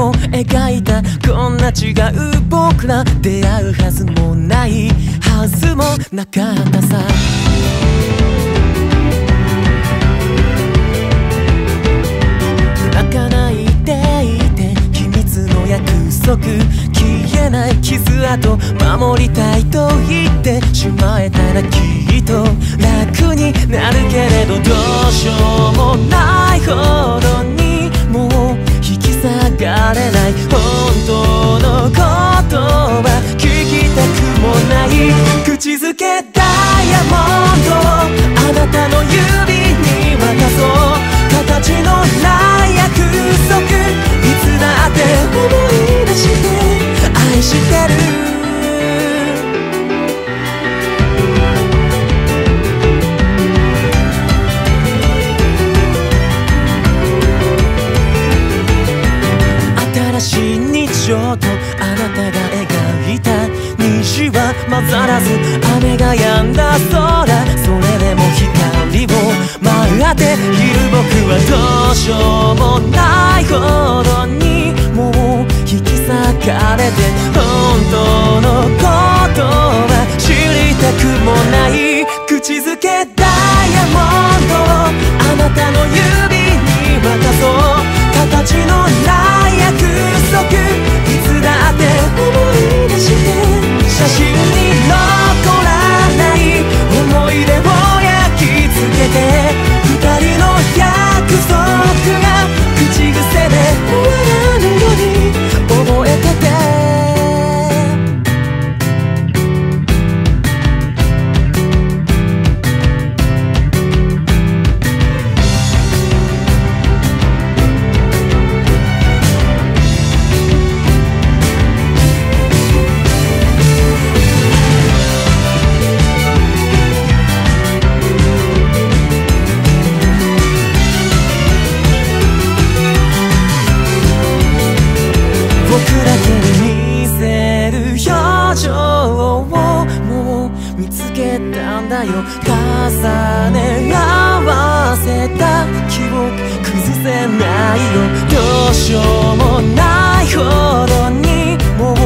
を描いたこんな違う僕ら出会うはずもないはずもなかったさ。泣かないでいて秘密の約束消えない傷跡守りたいと言ってしまえたらきっと楽になるけれどどうしようもないほどにられない本当のことは聞きたくもない口づけダイヤモンドあなたの指に渡そう形のない約束いつだって思い出して愛してる日常とあなたが描いた虹は混ざらず雨が止んだ空それでも光を待っている僕はどうしようもないほどにもう引き裂かれて本当のことは知りたくもない口づけダイヤモンドあなたの指に渡そう。形のないよ重ね合わせた記憶崩せないよ。どうしようもないほどにもう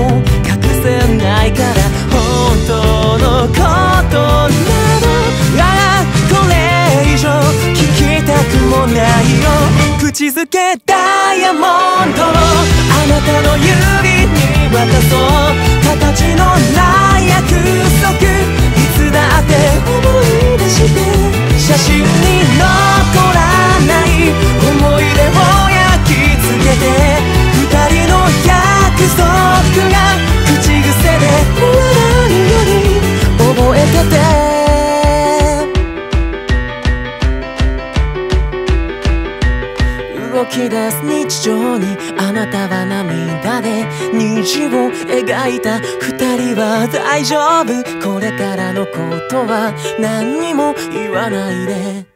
隠せないから本当のことなどああこれ以上聞きたくもないよ。口づけダイヤモンド。動き出す日常にあなたは涙で虹を描いた二人は大丈夫。これからのことは何にも言わないで。